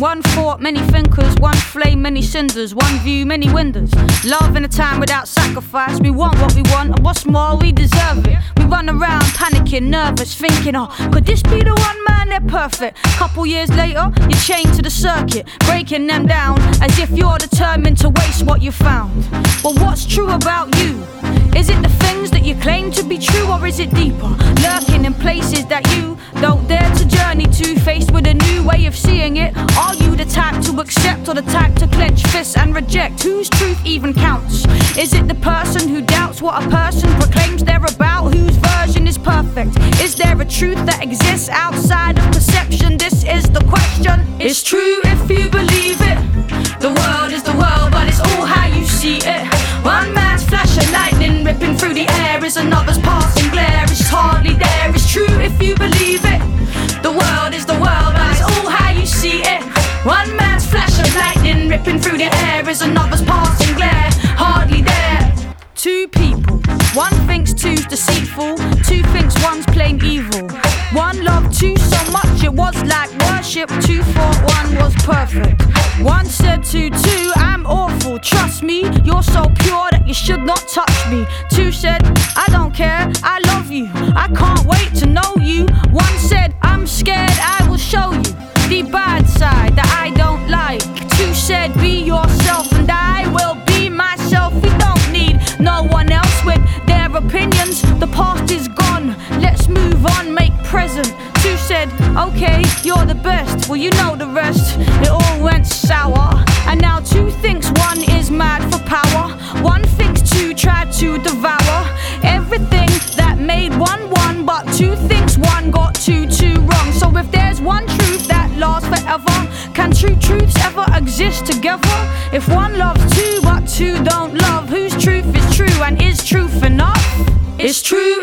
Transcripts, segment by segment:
One thought, many thinkers. One flame, many cinders. One view, many windows. Love in a time without sacrifice. We want what we want, and what's more, we deserve it. We run around panicking, nervous, thinking, oh, could this be the one man? They're perfect. Couple years later, you're chained to the circuit, breaking them down as if you're determined to waste what you found. But what's true about you? Is it the things that you claim to be true, or is it deeper? Lurking in places that you don't dare to journey to, faced with a new way of seeing it. Are you the type to accept, or the type to clench fists and reject? Whose truth even counts? Is it the person who doubts what a person proclaims they're about? Whose version is perfect? Is there a truth that exists outside of perception? This is the question. It's true if you believe it. The world is the world, but it's all how you see it. One man's flash of lightning ripping through the air is another's passing glare. It's hardly there. It's true if you believe it. Is another's passing glare. Hardly there. Two people. One thinks two's deceitful, two thinks one's plain evil. One loved two so much it was like worship, two thought one was perfect. One said to two, I'm awful, trust me, you're so pure that you should not touch me. Two said, I don't care, I love you, I can't wait to know you. One said, I'm scared, I will show you the bad side that I don't like. Two said, Be Okay, you're the best. Well, you know the rest. It all went sour. And now two thinks one is mad for power. One thinks two tried to devour everything that made one one, but two thinks one got two two wrong. So if there's one truth that lasts forever, can two truths ever exist together? If one loves two, but two don't love, whose truth is true and is truth enough? It's true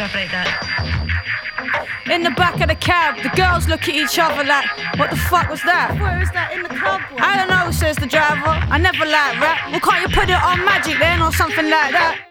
You can extrapolate that. In the back of the cab, the girls look at each other like, what the fuck was that? Where is that in the club? I don't know, says the driver. I never like rap. Well, can't you put it on magic then or something like that?